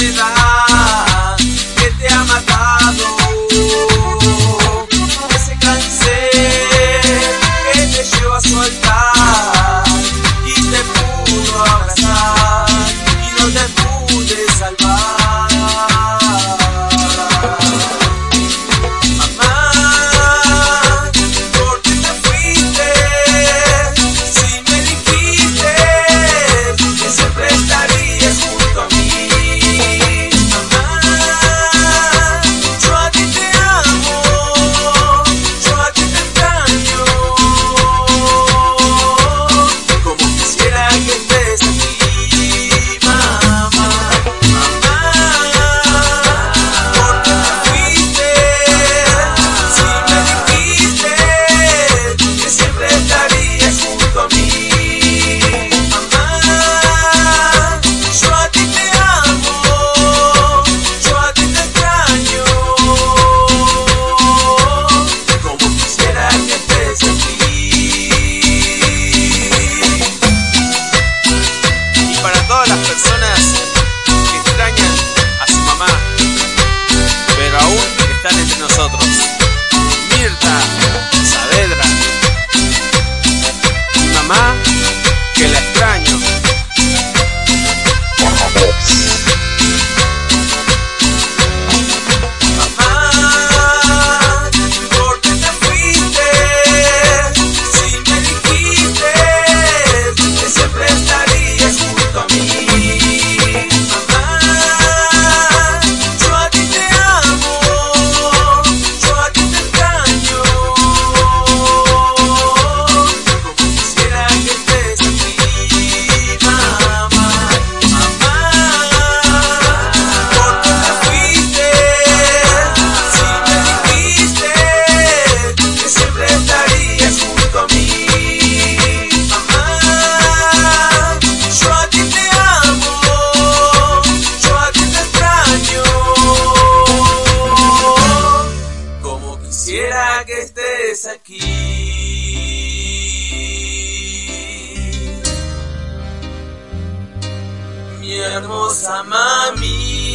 Did I? Mi hermosa madre.